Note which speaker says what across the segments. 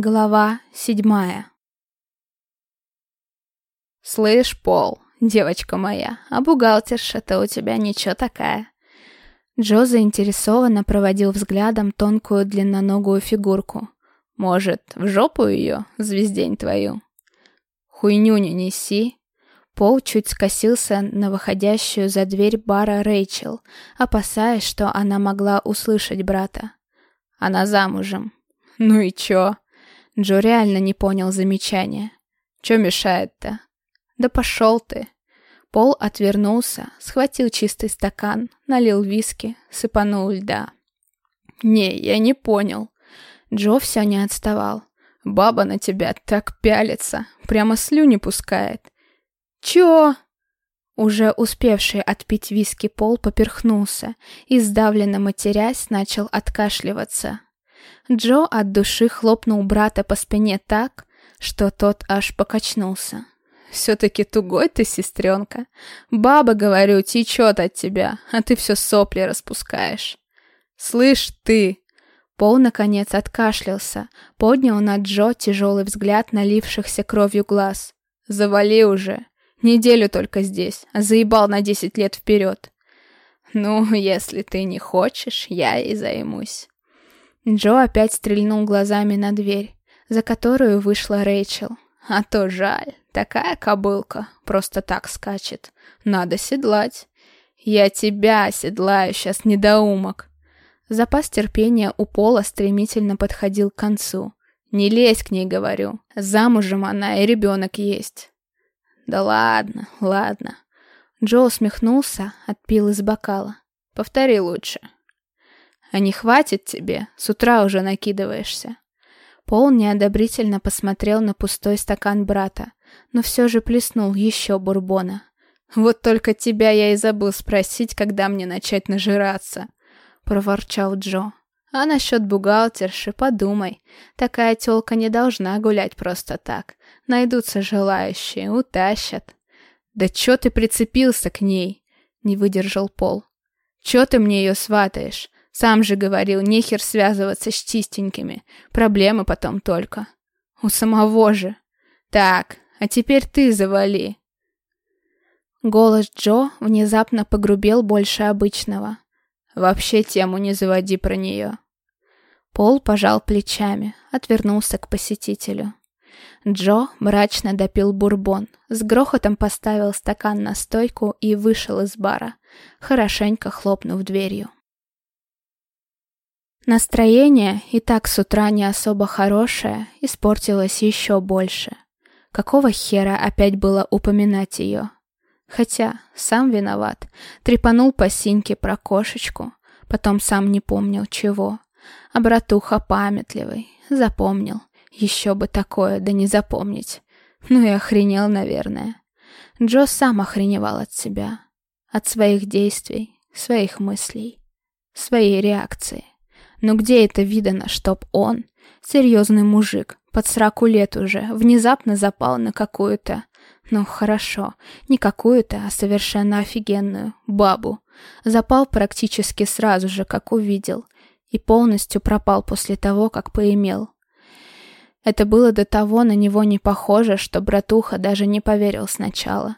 Speaker 1: Глава седьмая «Слышь, Пол, девочка моя, а бухгалтерша-то у тебя ничего такая». Джо заинтересованно проводил взглядом тонкую длинноногую фигурку. «Может, в жопу ее, звездень твою?» «Хуйню не неси». Пол чуть скосился на выходящую за дверь бара Рэйчел, опасаясь, что она могла услышать брата. «Она замужем». «Ну и чё?» Джо реально не понял замечания. «Чё мешает-то?» «Да пошел ты!» Пол отвернулся, схватил чистый стакан, налил виски, сыпанул льда. «Не, я не понял». Джо все не отставал. «Баба на тебя так пялится, прямо слюни пускает». «Чё?» Уже успевший отпить виски Пол поперхнулся и, сдавленно матерясь, начал откашливаться. Джо от души хлопнул брата по спине так, что тот аж покачнулся. «Все-таки тугой ты, сестренка. Баба, говорю, течет от тебя, а ты все сопли распускаешь». «Слышь, ты!» Пол, наконец, откашлялся, поднял на Джо тяжелый взгляд налившихся кровью глаз. «Завали уже. Неделю только здесь, а заебал на десять лет вперед». «Ну, если ты не хочешь, я и займусь». Джо опять стрельнул глазами на дверь, за которую вышла Рэйчел. А то жаль, такая кобылка просто так скачет. Надо седлать. Я тебя оседлаю сейчас, недоумок. Запас терпения у Пола стремительно подходил к концу. Не лезь к ней, говорю. Замужем она и ребенок есть. Да ладно, ладно. Джо усмехнулся, отпил из бокала. Повтори лучше. А не хватит тебе, с утра уже накидываешься. Пол неодобрительно посмотрел на пустой стакан брата, но все же плеснул еще бурбона. «Вот только тебя я и забыл спросить, когда мне начать нажираться», — проворчал Джо. «А насчет бухгалтерши подумай. Такая тёлка не должна гулять просто так. Найдутся желающие, утащат». «Да чё ты прицепился к ней?» — не выдержал Пол. «Чё ты мне ее сватаешь? Сам же говорил, нехер связываться с чистенькими. Проблемы потом только. У самого же. Так, а теперь ты завали. Голос Джо внезапно погрубел больше обычного. Вообще тему не заводи про нее. Пол пожал плечами, отвернулся к посетителю. Джо мрачно допил бурбон, с грохотом поставил стакан на стойку и вышел из бара, хорошенько хлопнув дверью. Настроение, и так с утра не особо хорошее, испортилось еще больше. Какого хера опять было упоминать ее? Хотя, сам виноват. Трепанул по синьке про кошечку, потом сам не помнил чего. А братуха памятливый, запомнил. Еще бы такое, да не запомнить. Ну и охренел, наверное. Джо сам охреневал от себя. От своих действий, своих мыслей, своей реакции. Но где это видано, чтоб он, серьезный мужик, под сраку лет уже, внезапно запал на какую-то, ну хорошо, не какую-то, а совершенно офигенную, бабу. Запал практически сразу же, как увидел, и полностью пропал после того, как поимел. Это было до того на него не похоже, что братуха даже не поверил сначала.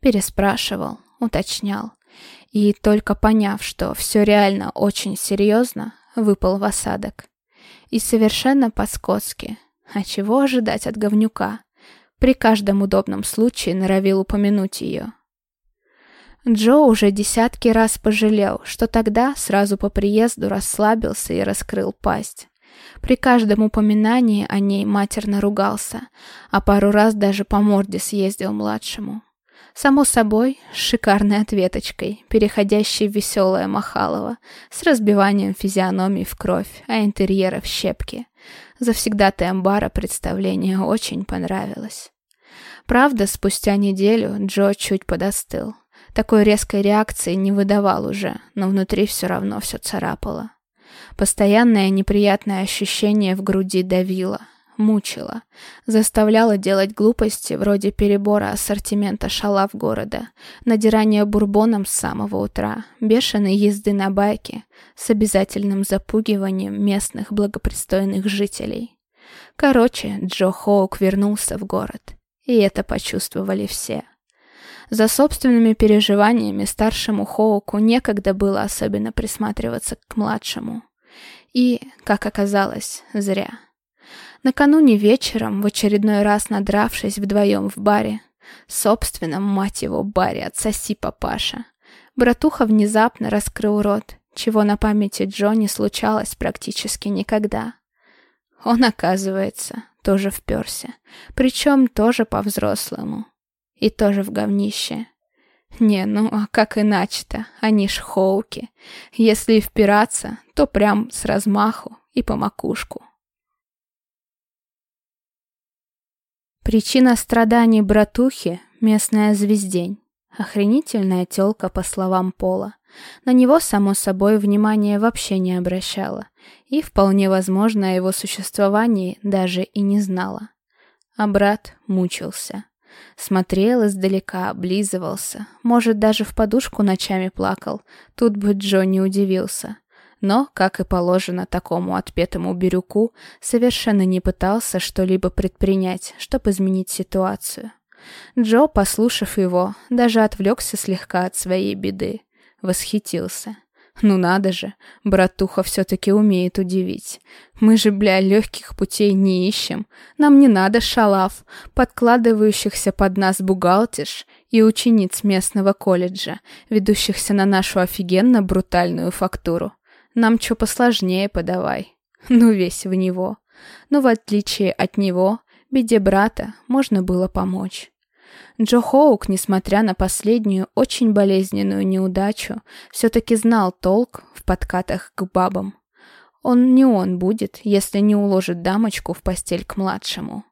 Speaker 1: Переспрашивал, уточнял. И только поняв, что все реально очень серьезно, выпал в осадок. И совершенно по-скотски. А чего ожидать от говнюка? При каждом удобном случае норовил упомянуть ее. Джо уже десятки раз пожалел, что тогда, сразу по приезду, расслабился и раскрыл пасть. При каждом упоминании о ней матерно ругался, а пару раз даже по морде съездил младшему. Само собой, с шикарной ответочкой, переходящей в веселое Махалово, с разбиванием физиономии в кровь, а интерьера в щепки. Завсегдатая амбара представление очень понравилось. Правда, спустя неделю Джо чуть подостыл. Такой резкой реакции не выдавал уже, но внутри все равно все царапало. Постоянное неприятное ощущение в груди давило, мучила. Заставляла делать глупости вроде перебора ассортимента шалав города, надирания бурбоном с самого утра, бешеной езды на байке с обязательным запугиванием местных благопристойных жителей. Короче, Джо Хоук вернулся в город. И это почувствовали все. За собственными переживаниями старшему Хоуку некогда было особенно присматриваться к младшему. И, как оказалось, зря. Накануне вечером, в очередной раз надравшись вдвоем в баре, собственном, мать его, баре, отсоси папаша, братуха внезапно раскрыл рот, чего на памяти Джо случалось практически никогда. Он, оказывается, тоже вперся, причем тоже по-взрослому. И тоже в говнище. Не, ну а как иначе-то? Они ж хоуки. Если и впираться, то прям с размаху и по макушку. Причина страданий братухи — местная звездень. Охренительная тёлка, по словам Пола. На него, само собой, внимания вообще не обращала. И, вполне возможно, о его существовании даже и не знала. А брат мучился. Смотрел издалека, облизывался, может, даже в подушку ночами плакал. Тут бы Джо не удивился. Но, как и положено такому отпетому бирюку, совершенно не пытался что-либо предпринять, чтобы изменить ситуацию. Джо, послушав его, даже отвлекся слегка от своей беды. Восхитился. Ну надо же, братуха все-таки умеет удивить. Мы же, бля, легких путей не ищем. Нам не надо шалав, подкладывающихся под нас бухгалтерш и учениц местного колледжа, ведущихся на нашу офигенно брутальную фактуру. Нам что посложнее подавай. Ну весь в него. Но в отличие от него, беде брата можно было помочь. Джо Хоук, несмотря на последнюю очень болезненную неудачу, все-таки знал толк в подкатах к бабам. Он не он будет, если не уложит дамочку в постель к младшему.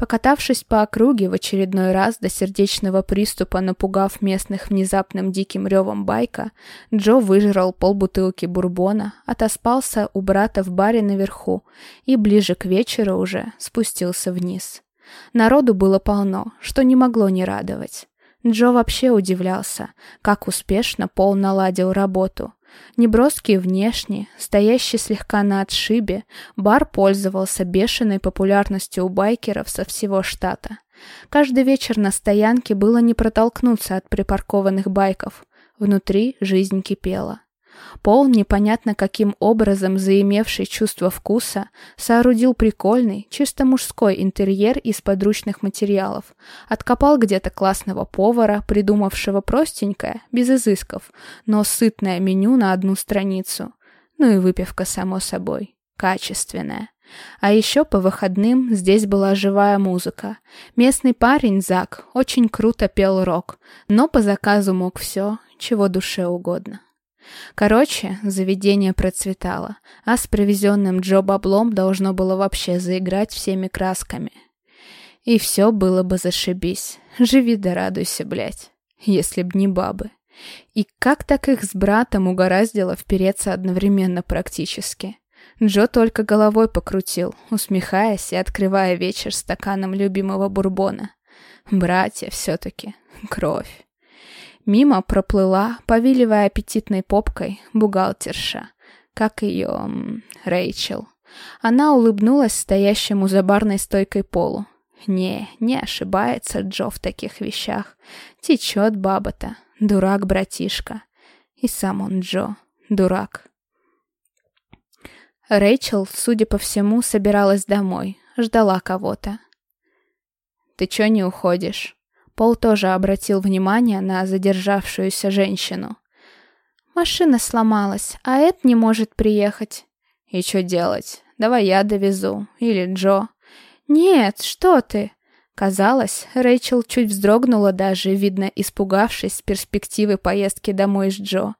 Speaker 1: Покатавшись по округе в очередной раз до сердечного приступа, напугав местных внезапным диким ревом байка, Джо выжрал полбутылки бурбона, отоспался у брата в баре наверху и ближе к вечеру уже спустился вниз. Народу было полно, что не могло не радовать. Джо вообще удивлялся, как успешно Пол наладил работу. Неброский внешне, стоящий слегка на отшибе, бар пользовался бешеной популярностью у байкеров со всего штата. Каждый вечер на стоянке было не протолкнуться от припаркованных байков. Внутри жизнь кипела. Пол, непонятно каким образом заимевший чувство вкуса, соорудил прикольный, чисто мужской интерьер из подручных материалов, откопал где-то классного повара, придумавшего простенькое, без изысков, но сытное меню на одну страницу. Ну и выпивка, само собой, качественная. А еще по выходным здесь была живая музыка. Местный парень, Зак, очень круто пел рок, но по заказу мог все, чего душе угодно. Короче, заведение процветало, а с привезенным Джо баблом должно было вообще заиграть всеми красками. И все было бы зашибись. Живи да радуйся, блядь. Если б не бабы. И как так их с братом угораздило впереться одновременно практически? Джо только головой покрутил, усмехаясь и открывая вечер стаканом любимого бурбона. Братья все-таки. Кровь. Мимо проплыла, повиливая аппетитной попкой, бухгалтерша, как ее... Рэйчел. Она улыбнулась стоящему за барной стойкой полу. Не, не ошибается Джо в таких вещах. Течет баба-то. Дурак, братишка. И сам он, Джо, дурак. Рэйчел, судя по всему, собиралась домой. Ждала кого-то. «Ты чё не уходишь?» Пол тоже обратил внимание на задержавшуюся женщину. «Машина сломалась, а Эд не может приехать». «И что делать? Давай я довезу. Или Джо». «Нет, что ты!» Казалось, Рэйчел чуть вздрогнула даже, видно, испугавшись перспективы поездки домой с Джо.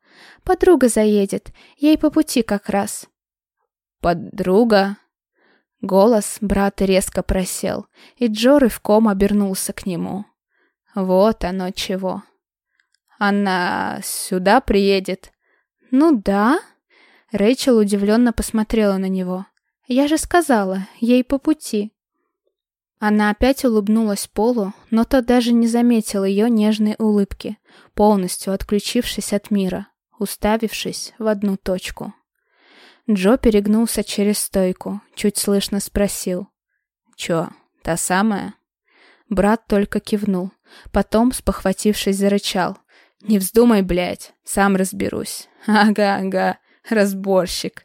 Speaker 1: «Подруга заедет, ей по пути как раз». «Подруга?» Голос брата резко просел, и Джо рывком обернулся к нему. Вот оно чего. Она сюда приедет? Ну да. Рэйчел удивленно посмотрела на него. Я же сказала, ей по пути. Она опять улыбнулась Полу, но тот даже не заметил ее нежной улыбки, полностью отключившись от мира, уставившись в одну точку. Джо перегнулся через стойку, чуть слышно спросил. Чё, та самая?» Брат только кивнул. Потом, спохватившись, зарычал. «Не вздумай, блядь, сам разберусь». «Ага, ага, разборщик».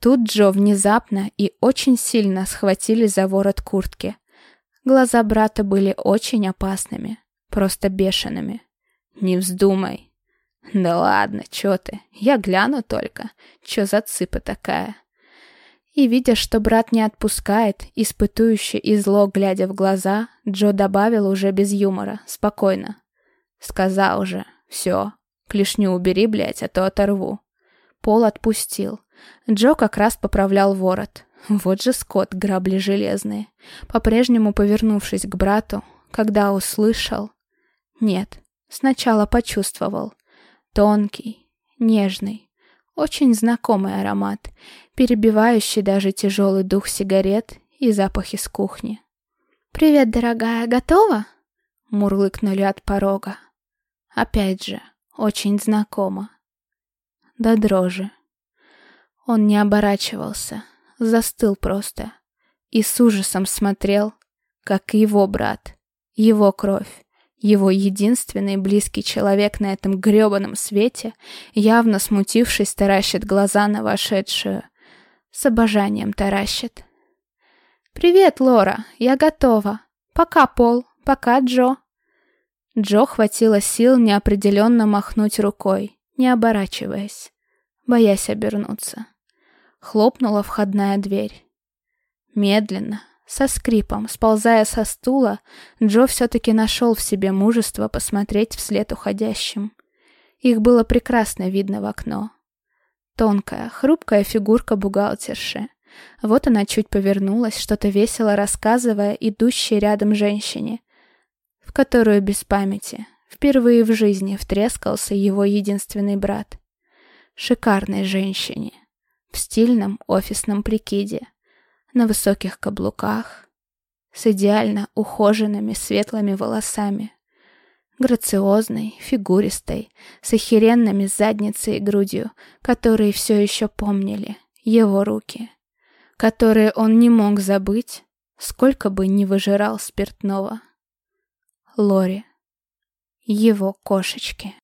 Speaker 1: Тут Джо внезапно и очень сильно схватили за ворот куртки. Глаза брата были очень опасными, просто бешеными. «Не вздумай». «Да ладно, чё ты, я гляну только, чё за цыпа такая». И, видя, что брат не отпускает, испытующе и зло глядя в глаза, Джо добавил уже без юмора, спокойно. «Сказал же, все, клешню убери, блядь, а то оторву». Пол отпустил. Джо как раз поправлял ворот. Вот же скот, грабли железные. По-прежнему повернувшись к брату, когда услышал... Нет, сначала почувствовал. Тонкий, нежный, очень знакомый аромат, перебивающий даже тяжелый дух сигарет и запах из кухни. «Привет, дорогая, готова?» Мурлыкнули от порога. Опять же, очень знакомо. До дрожи. Он не оборачивался, застыл просто и с ужасом смотрел, как его брат, его кровь, его единственный близкий человек на этом грёбаном свете, явно смутившись, таращит глаза на вошедшую. С обожанием таращит. «Привет, Лора, я готова. Пока, Пол, пока, Джо». Джо хватило сил неопределенно махнуть рукой, не оборачиваясь, боясь обернуться. Хлопнула входная дверь. Медленно, со скрипом, сползая со стула, Джо все-таки нашел в себе мужество посмотреть вслед уходящим. Их было прекрасно видно в окно. Тонкая, хрупкая фигурка бухгалтерши. Вот она чуть повернулась, что-то весело рассказывая идущей рядом женщине, в которую без памяти впервые в жизни втрескался его единственный брат. Шикарной женщине, в стильном офисном прикиде на высоких каблуках, с идеально ухоженными светлыми волосами, грациозной, фигуристой, с охеренными задницей и грудью, которые все еще помнили его руки, которые он не мог забыть, сколько бы ни выжирал спиртного. Лори. Его кошечки.